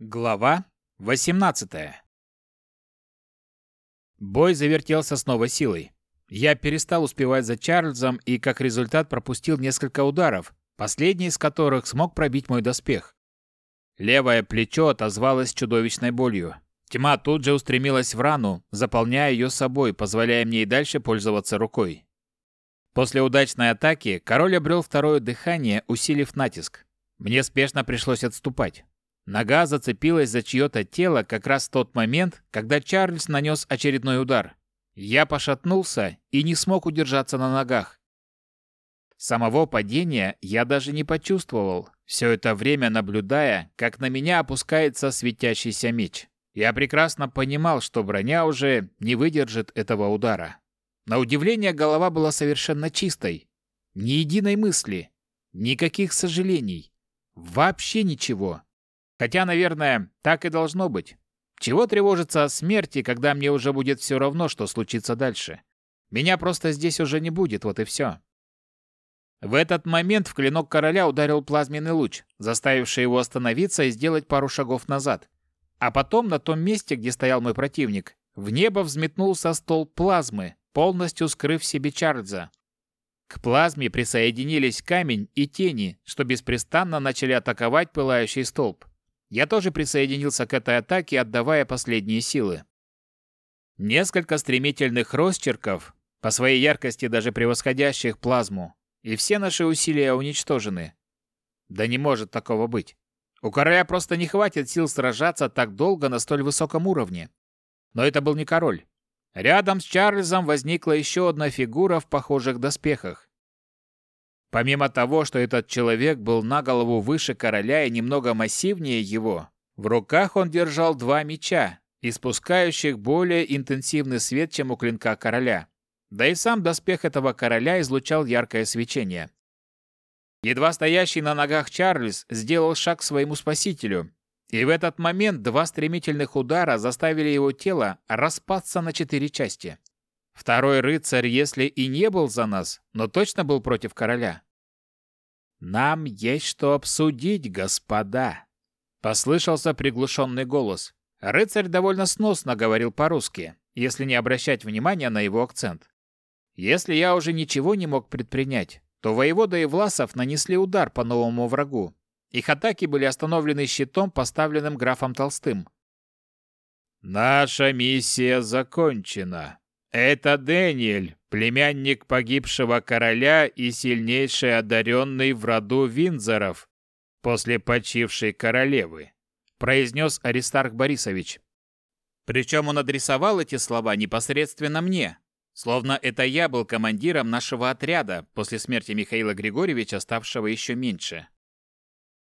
Глава 18 Бой завертелся с новой силой. Я перестал успевать за Чарльзом и, как результат, пропустил несколько ударов, последний из которых смог пробить мой доспех. Левое плечо отозвалось чудовищной болью. Тьма тут же устремилась в рану, заполняя ее собой, позволяя мне и дальше пользоваться рукой. После удачной атаки король обрел второе дыхание, усилив натиск. Мне спешно пришлось отступать. Нога зацепилась за чье-то тело как раз в тот момент, когда Чарльз нанес очередной удар. Я пошатнулся и не смог удержаться на ногах. Самого падения я даже не почувствовал, все это время наблюдая, как на меня опускается светящийся меч. Я прекрасно понимал, что броня уже не выдержит этого удара. На удивление голова была совершенно чистой. Ни единой мысли, никаких сожалений. Вообще ничего. Хотя, наверное, так и должно быть. Чего тревожиться о смерти, когда мне уже будет все равно, что случится дальше? Меня просто здесь уже не будет, вот и все. В этот момент в клинок короля ударил плазменный луч, заставивший его остановиться и сделать пару шагов назад. А потом на том месте, где стоял мой противник, в небо взметнулся стол плазмы, полностью скрыв себе Чарльза. К плазме присоединились камень и тени, что беспрестанно начали атаковать пылающий столб. Я тоже присоединился к этой атаке, отдавая последние силы. Несколько стремительных росчерков, по своей яркости даже превосходящих плазму, и все наши усилия уничтожены. Да не может такого быть. У короля просто не хватит сил сражаться так долго на столь высоком уровне. Но это был не король. Рядом с Чарльзом возникла еще одна фигура в похожих доспехах. Помимо того, что этот человек был на голову выше короля и немного массивнее его, в руках он держал два меча, испускающих более интенсивный свет, чем у клинка короля. Да и сам доспех этого короля излучал яркое свечение. Едва стоящий на ногах Чарльз сделал шаг к своему спасителю, и в этот момент два стремительных удара заставили его тело распасться на четыре части. Второй рыцарь, если и не был за нас, но точно был против короля. «Нам есть что обсудить, господа!» Послышался приглушенный голос. Рыцарь довольно сносно говорил по-русски, если не обращать внимания на его акцент. Если я уже ничего не мог предпринять, то воевода и Власов нанесли удар по новому врагу. Их атаки были остановлены щитом, поставленным графом Толстым. «Наша миссия закончена», это Дэниэль, племянник погибшего короля и сильнейший одаренный в роду Винзоров после почившей королевы, произнес Аристарх Борисович. Причем он адресовал эти слова непосредственно мне, словно это я был командиром нашего отряда после смерти Михаила Григорьевича, ставшего еще меньше.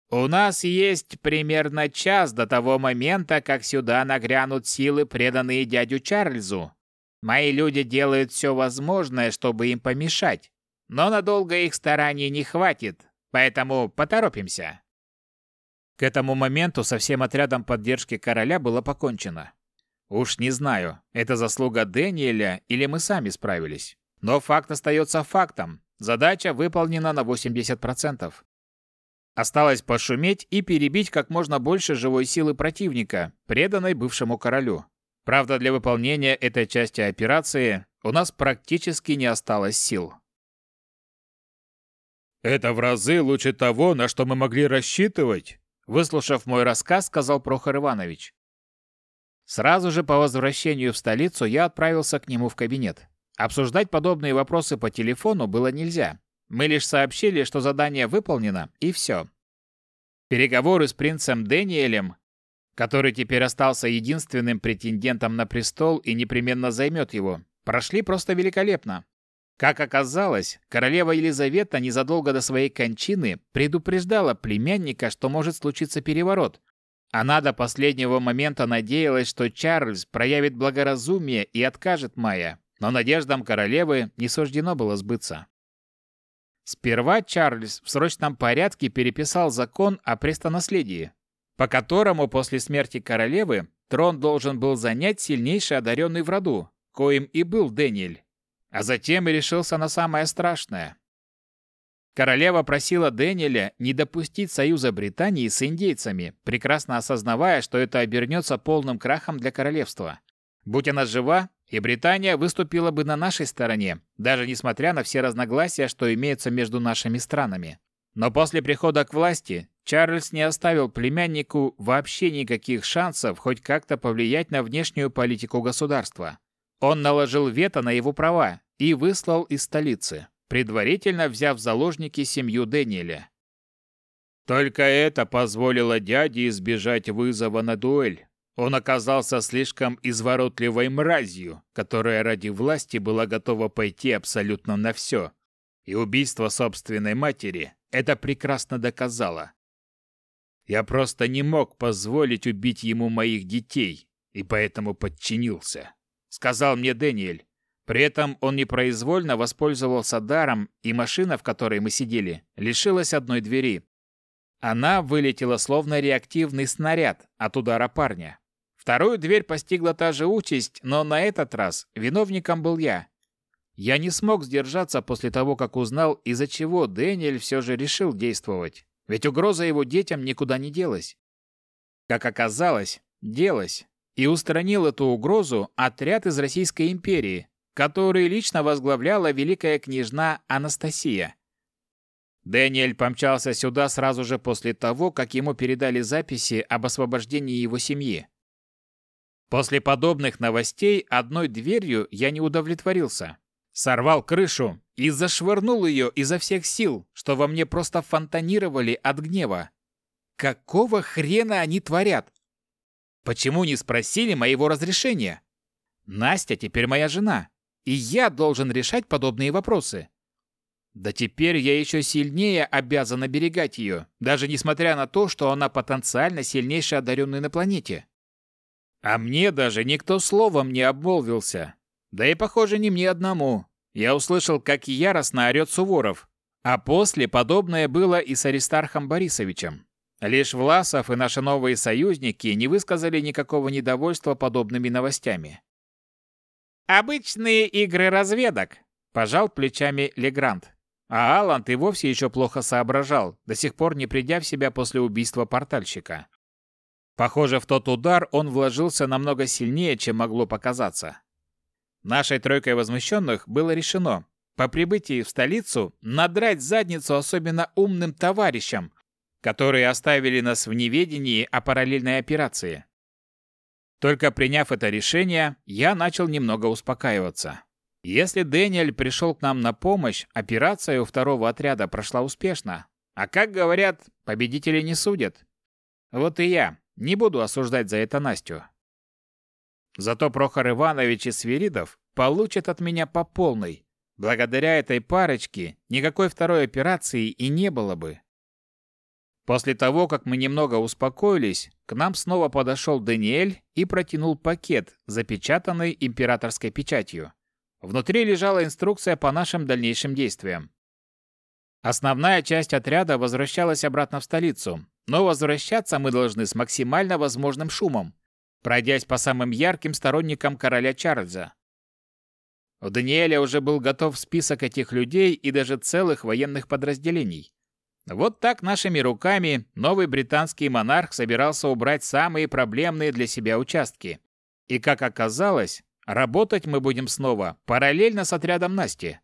У нас есть примерно час до того момента, как сюда нагрянут силы, преданные дядю Чарльзу, Мои люди делают все возможное, чтобы им помешать, но надолго их стараний не хватит, поэтому поторопимся. К этому моменту со всем отрядом поддержки короля было покончено. Уж не знаю, это заслуга Дэниеля или мы сами справились. Но факт остается фактом. Задача выполнена на 80%. Осталось пошуметь и перебить как можно больше живой силы противника, преданной бывшему королю. Правда, для выполнения этой части операции у нас практически не осталось сил. «Это в разы лучше того, на что мы могли рассчитывать», выслушав мой рассказ, сказал Прохор Иванович. Сразу же по возвращению в столицу я отправился к нему в кабинет. Обсуждать подобные вопросы по телефону было нельзя. Мы лишь сообщили, что задание выполнено, и все. Переговоры с принцем Дэниелем который теперь остался единственным претендентом на престол и непременно займет его, прошли просто великолепно. Как оказалось, королева Елизавета незадолго до своей кончины предупреждала племянника, что может случиться переворот. Она до последнего момента надеялась, что Чарльз проявит благоразумие и откажет Майя, но надеждам королевы не суждено было сбыться. Сперва Чарльз в срочном порядке переписал закон о престонаследии, по которому после смерти королевы трон должен был занять сильнейший одаренный в роду, коим и был Дэниэль. А затем и решился на самое страшное. Королева просила Дэниеля не допустить союза Британии с индейцами, прекрасно осознавая, что это обернется полным крахом для королевства. Будь она жива, и Британия выступила бы на нашей стороне, даже несмотря на все разногласия, что имеются между нашими странами. Но после прихода к власти Чарльз не оставил племяннику вообще никаких шансов хоть как-то повлиять на внешнюю политику государства. Он наложил вето на его права и выслал из столицы, предварительно взяв в заложники семью Дэниеля. Только это позволило дяде избежать вызова на дуэль. Он оказался слишком изворотливой мразью, которая ради власти была готова пойти абсолютно на все. И убийство собственной матери это прекрасно доказало. Я просто не мог позволить убить ему моих детей, и поэтому подчинился, сказал мне Дэниэль. При этом он непроизвольно воспользовался даром, и машина, в которой мы сидели, лишилась одной двери. Она вылетела словно реактивный снаряд от удара парня. Вторую дверь постигла та же участь, но на этот раз виновником был я. Я не смог сдержаться после того, как узнал, из-за чего Дэниэль все же решил действовать. Ведь угроза его детям никуда не делась. Как оказалось, делась. И устранил эту угрозу отряд из Российской империи, который лично возглавляла великая княжна Анастасия. Дэниэль помчался сюда сразу же после того, как ему передали записи об освобождении его семьи. После подобных новостей одной дверью я не удовлетворился. Сорвал крышу и зашвырнул ее изо всех сил, что во мне просто фонтанировали от гнева. Какого хрена они творят? Почему не спросили моего разрешения? Настя теперь моя жена, и я должен решать подобные вопросы. Да теперь я еще сильнее обязан оберегать ее, даже несмотря на то, что она потенциально сильнейший одаренный на планете. А мне даже никто словом не обмолвился, да и, похоже, не мне одному. Я услышал, как яростно орет Суворов. А после подобное было и с Аристархом Борисовичем. Лишь Власов и наши новые союзники не высказали никакого недовольства подобными новостями. «Обычные игры разведок», – пожал плечами Легрант. А Аланд и вовсе еще плохо соображал, до сих пор не придя в себя после убийства портальщика. Похоже, в тот удар он вложился намного сильнее, чем могло показаться. Нашей тройкой возмущенных было решено по прибытии в столицу надрать задницу особенно умным товарищам, которые оставили нас в неведении о параллельной операции. Только приняв это решение, я начал немного успокаиваться. Если Дэниэль пришел к нам на помощь, операция у второго отряда прошла успешно. А как говорят, победители не судят. Вот и я не буду осуждать за это Настю. Зато Прохор Иванович и Свиридов получат от меня по полной. Благодаря этой парочке никакой второй операции и не было бы. После того, как мы немного успокоились, к нам снова подошел Даниэль и протянул пакет, запечатанный императорской печатью. Внутри лежала инструкция по нашим дальнейшим действиям. Основная часть отряда возвращалась обратно в столицу, но возвращаться мы должны с максимально возможным шумом, пройдясь по самым ярким сторонникам короля Чарльза. У Даниэля уже был готов список этих людей и даже целых военных подразделений. Вот так нашими руками новый британский монарх собирался убрать самые проблемные для себя участки. И как оказалось, работать мы будем снова параллельно с отрядом Насти.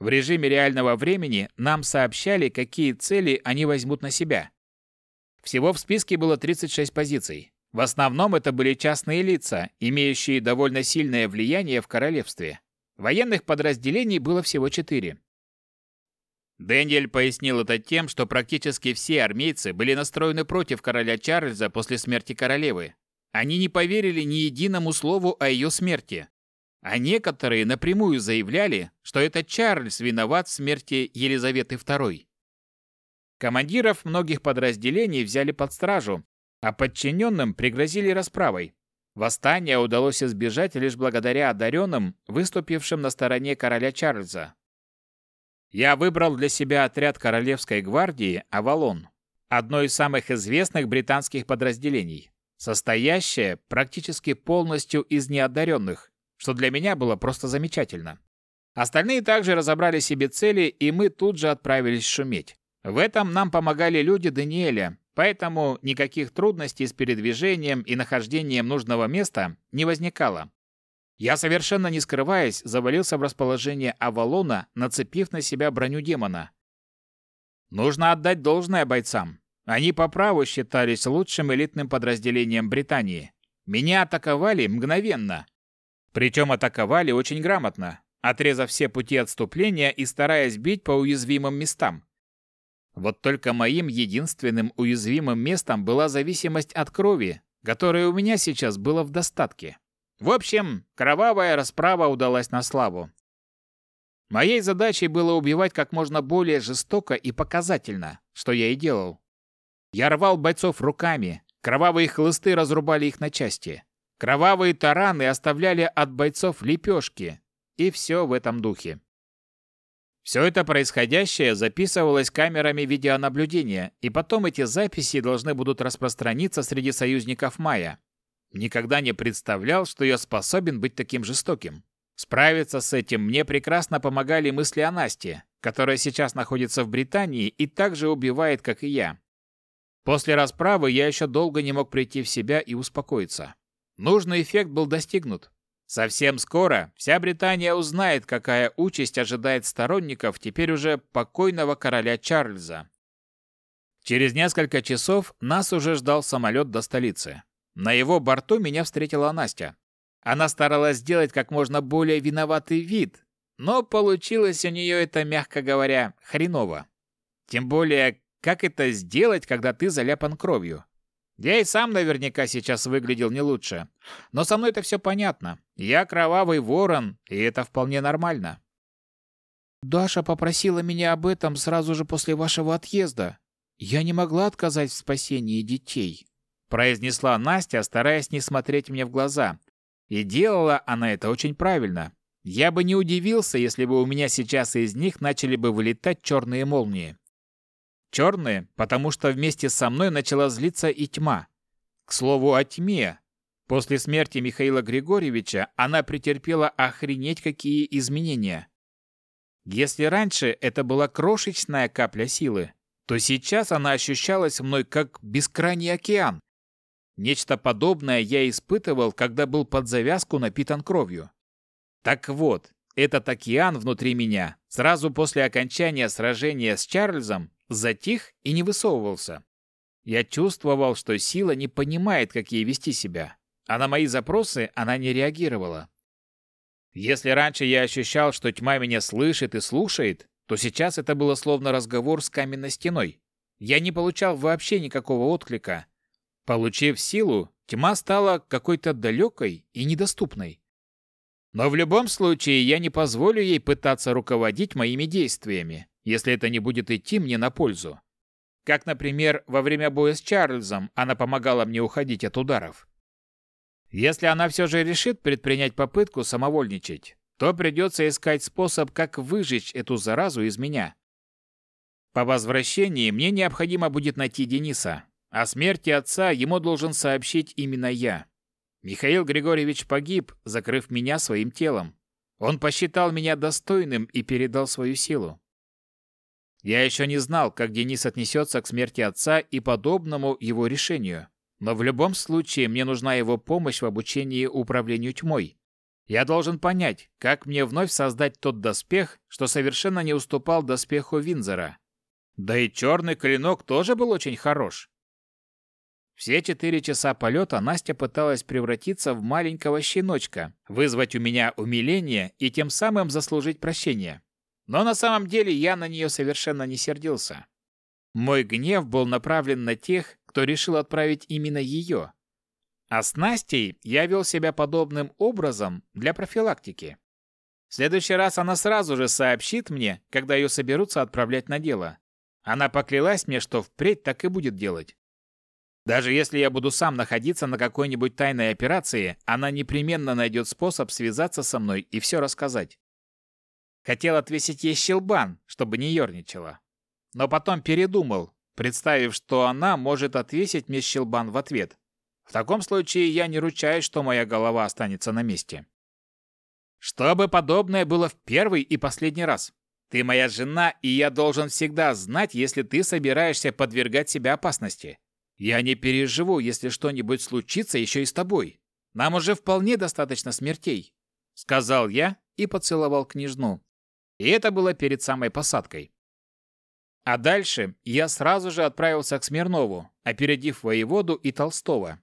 В режиме реального времени нам сообщали, какие цели они возьмут на себя. Всего в списке было 36 позиций. В основном это были частные лица, имеющие довольно сильное влияние в королевстве. Военных подразделений было всего четыре. Дэниэль пояснил это тем, что практически все армейцы были настроены против короля Чарльза после смерти королевы. Они не поверили ни единому слову о ее смерти. А некоторые напрямую заявляли, что это Чарльз виноват в смерти Елизаветы II. Командиров многих подразделений взяли под стражу, а подчиненным пригрозили расправой. Восстание удалось избежать лишь благодаря одаренным, выступившим на стороне короля Чарльза. Я выбрал для себя отряд Королевской гвардии «Авалон», одно из самых известных британских подразделений, состоящее практически полностью из неодаренных, что для меня было просто замечательно. Остальные также разобрали себе цели, и мы тут же отправились шуметь. В этом нам помогали люди Даниэля, поэтому никаких трудностей с передвижением и нахождением нужного места не возникало. Я, совершенно не скрываясь, завалился в расположение Авалона, нацепив на себя броню демона. Нужно отдать должное бойцам. Они по праву считались лучшим элитным подразделением Британии. Меня атаковали мгновенно. Причем атаковали очень грамотно, отрезав все пути отступления и стараясь бить по уязвимым местам. Вот только моим единственным уязвимым местом была зависимость от крови, которая у меня сейчас была в достатке. В общем, кровавая расправа удалась на славу. Моей задачей было убивать как можно более жестоко и показательно, что я и делал. Я рвал бойцов руками, кровавые хлысты разрубали их на части. Кровавые тараны оставляли от бойцов лепешки. И все в этом духе. Все это происходящее записывалось камерами видеонаблюдения, и потом эти записи должны будут распространиться среди союзников Майя. Никогда не представлял, что я способен быть таким жестоким. Справиться с этим мне прекрасно помогали мысли о Насте, которая сейчас находится в Британии и также убивает, как и я. После расправы я еще долго не мог прийти в себя и успокоиться. Нужный эффект был достигнут. Совсем скоро вся Британия узнает, какая участь ожидает сторонников теперь уже покойного короля Чарльза. Через несколько часов нас уже ждал самолет до столицы. На его борту меня встретила Настя. Она старалась сделать как можно более виноватый вид, но получилось у нее это, мягко говоря, хреново. Тем более, как это сделать, когда ты заляпан кровью? Я и сам наверняка сейчас выглядел не лучше. Но со мной это все понятно. Я кровавый ворон, и это вполне нормально. Даша попросила меня об этом сразу же после вашего отъезда. Я не могла отказать в спасении детей, произнесла Настя, стараясь не смотреть мне в глаза. И делала она это очень правильно. Я бы не удивился, если бы у меня сейчас из них начали бы вылетать черные молнии. Черные, потому что вместе со мной начала злиться и тьма. К слову о тьме. После смерти Михаила Григорьевича она претерпела охренеть какие изменения. Если раньше это была крошечная капля силы, то сейчас она ощущалась мной как бескрайний океан. Нечто подобное я испытывал, когда был под завязку напитан кровью. Так вот, этот океан внутри меня сразу после окончания сражения с Чарльзом затих и не высовывался. Я чувствовал, что сила не понимает, как ей вести себя, а на мои запросы она не реагировала. Если раньше я ощущал, что тьма меня слышит и слушает, то сейчас это было словно разговор с каменной стеной. Я не получал вообще никакого отклика. Получив силу, тьма стала какой-то далекой и недоступной. Но в любом случае я не позволю ей пытаться руководить моими действиями если это не будет идти мне на пользу. Как, например, во время боя с Чарльзом она помогала мне уходить от ударов. Если она все же решит предпринять попытку самовольничать, то придется искать способ, как выжечь эту заразу из меня. По возвращении мне необходимо будет найти Дениса. О смерти отца ему должен сообщить именно я. Михаил Григорьевич погиб, закрыв меня своим телом. Он посчитал меня достойным и передал свою силу. Я еще не знал, как Денис отнесется к смерти отца и подобному его решению. Но в любом случае мне нужна его помощь в обучении управлению тьмой. Я должен понять, как мне вновь создать тот доспех, что совершенно не уступал доспеху Винзера. Да и черный клинок тоже был очень хорош. Все четыре часа полета Настя пыталась превратиться в маленького щеночка, вызвать у меня умиление и тем самым заслужить прощение. Но на самом деле я на нее совершенно не сердился. Мой гнев был направлен на тех, кто решил отправить именно ее. А с Настей я вел себя подобным образом для профилактики. В следующий раз она сразу же сообщит мне, когда ее соберутся отправлять на дело. Она поклялась мне, что впредь так и будет делать. Даже если я буду сам находиться на какой-нибудь тайной операции, она непременно найдет способ связаться со мной и все рассказать. Хотел отвесить ей щелбан, чтобы не ерничала. Но потом передумал, представив, что она может отвесить мне щелбан в ответ. В таком случае я не ручаюсь, что моя голова останется на месте. Чтобы подобное было в первый и последний раз. Ты моя жена, и я должен всегда знать, если ты собираешься подвергать себя опасности. Я не переживу, если что-нибудь случится еще и с тобой. Нам уже вполне достаточно смертей», — сказал я и поцеловал княжну. И это было перед самой посадкой. А дальше я сразу же отправился к Смирнову, опередив воеводу и Толстого.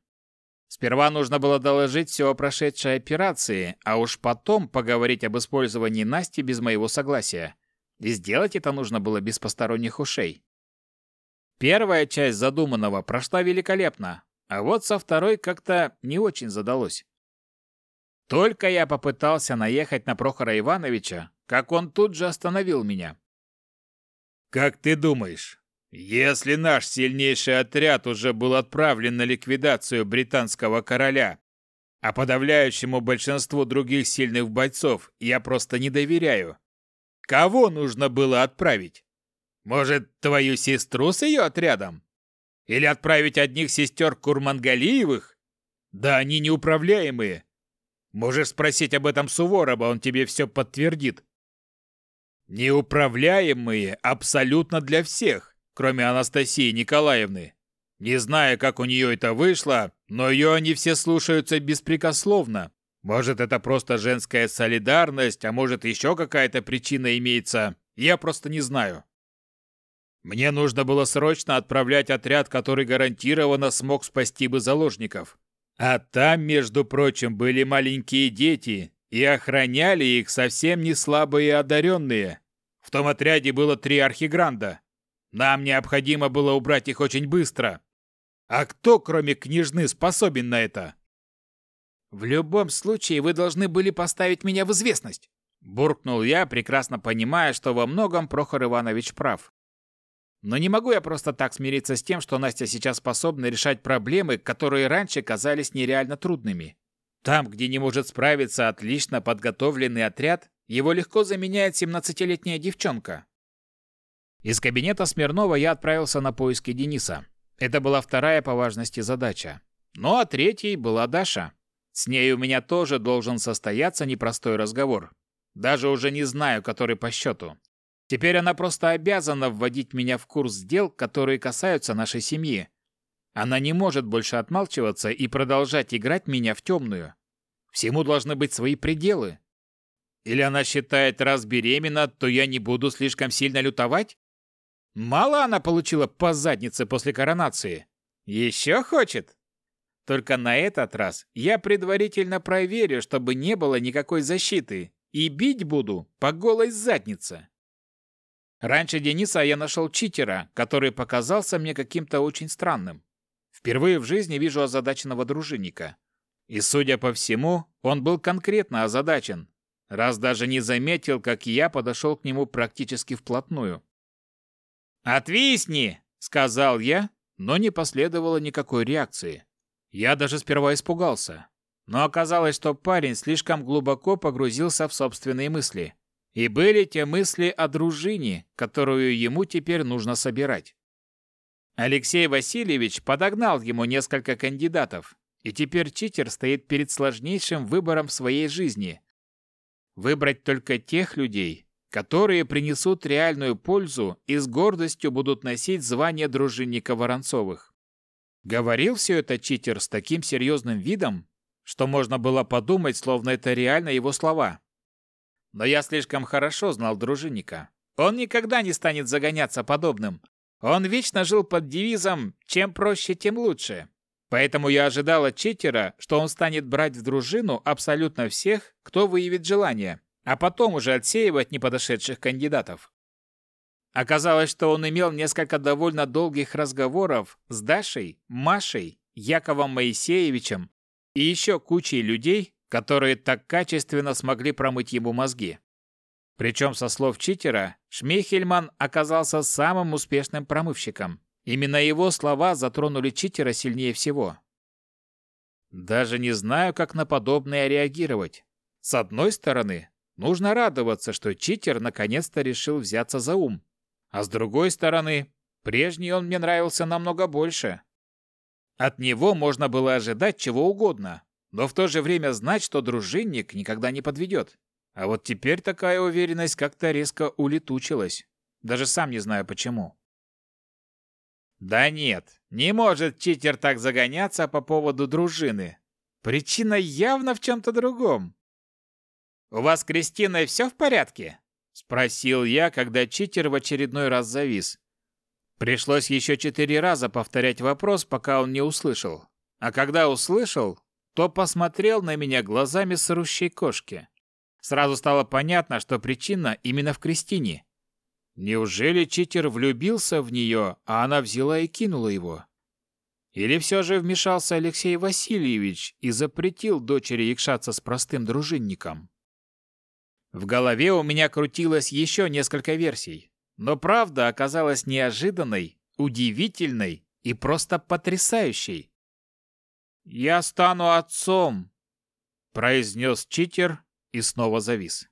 Сперва нужно было доложить все о прошедшей операции, а уж потом поговорить об использовании Насти без моего согласия. И сделать это нужно было без посторонних ушей. Первая часть задуманного прошла великолепно, а вот со второй как-то не очень задалось. Только я попытался наехать на Прохора Ивановича, как он тут же остановил меня. «Как ты думаешь, если наш сильнейший отряд уже был отправлен на ликвидацию британского короля, а подавляющему большинству других сильных бойцов я просто не доверяю, кого нужно было отправить? Может, твою сестру с ее отрядом? Или отправить одних сестер Курмангалиевых? Да они неуправляемые. Можешь спросить об этом Суворова, он тебе все подтвердит. Неуправляемые абсолютно для всех, кроме Анастасии Николаевны. Не знаю, как у нее это вышло, но ее они все слушаются беспрекословно. Может, это просто женская солидарность, а может, еще какая-то причина имеется. Я просто не знаю. Мне нужно было срочно отправлять отряд, который гарантированно смог спасти бы заложников. А там, между прочим, были маленькие дети, и охраняли их совсем не слабые одаренные. В том отряде было три архигранда. Нам необходимо было убрать их очень быстро. А кто, кроме княжны, способен на это? В любом случае вы должны были поставить меня в известность, буркнул я, прекрасно понимая, что во многом Прохор Иванович прав. Но не могу я просто так смириться с тем, что Настя сейчас способна решать проблемы, которые раньше казались нереально трудными. Там, где не может справиться отлично подготовленный отряд, его легко заменяет 17-летняя девчонка. Из кабинета Смирнова я отправился на поиски Дениса. Это была вторая по важности задача. Ну а третьей была Даша. С ней у меня тоже должен состояться непростой разговор. Даже уже не знаю, который по счету. Теперь она просто обязана вводить меня в курс дел, которые касаются нашей семьи. Она не может больше отмалчиваться и продолжать играть меня в темную. Всему должны быть свои пределы. Или она считает, раз беременна, то я не буду слишком сильно лютовать? Мало она получила по заднице после коронации. Еще хочет? Только на этот раз я предварительно проверю, чтобы не было никакой защиты, и бить буду по голой заднице. Раньше Дениса я нашел читера, который показался мне каким-то очень странным. Впервые в жизни вижу озадаченного дружинника. И, судя по всему, он был конкретно озадачен, раз даже не заметил, как я подошел к нему практически вплотную. «Отвисни!» — сказал я, но не последовало никакой реакции. Я даже сперва испугался. Но оказалось, что парень слишком глубоко погрузился в собственные мысли. И были те мысли о дружине, которую ему теперь нужно собирать. Алексей Васильевич подогнал ему несколько кандидатов, и теперь читер стоит перед сложнейшим выбором в своей жизни. Выбрать только тех людей, которые принесут реальную пользу и с гордостью будут носить звание дружинника Воронцовых. Говорил все это читер с таким серьезным видом, что можно было подумать, словно это реально его слова. Но я слишком хорошо знал дружинника. Он никогда не станет загоняться подобным. Он вечно жил под девизом «чем проще, тем лучше». Поэтому я ожидал от читера, что он станет брать в дружину абсолютно всех, кто выявит желание, а потом уже отсеивать неподошедших кандидатов. Оказалось, что он имел несколько довольно долгих разговоров с Дашей, Машей, Яковом Моисеевичем и еще кучей людей, которые так качественно смогли промыть ему мозги. Причем, со слов читера, Шмейхельман оказался самым успешным промывщиком. Именно его слова затронули читера сильнее всего. Даже не знаю, как на подобное реагировать. С одной стороны, нужно радоваться, что читер наконец-то решил взяться за ум. А с другой стороны, прежний он мне нравился намного больше. От него можно было ожидать чего угодно, но в то же время знать, что дружинник никогда не подведет. А вот теперь такая уверенность как-то резко улетучилась. Даже сам не знаю почему. Да нет, не может читер так загоняться по поводу дружины. Причина явно в чем-то другом. «У вас с Кристиной все в порядке?» — спросил я, когда читер в очередной раз завис. Пришлось еще четыре раза повторять вопрос, пока он не услышал. А когда услышал, то посмотрел на меня глазами сырущей кошки. Сразу стало понятно, что причина именно в Кристине. Неужели читер влюбился в нее, а она взяла и кинула его? Или все же вмешался Алексей Васильевич и запретил дочери якшаться с простым дружинником? В голове у меня крутилось еще несколько версий, но правда оказалась неожиданной, удивительной и просто потрясающей. «Я стану отцом», — произнес читер и снова завис.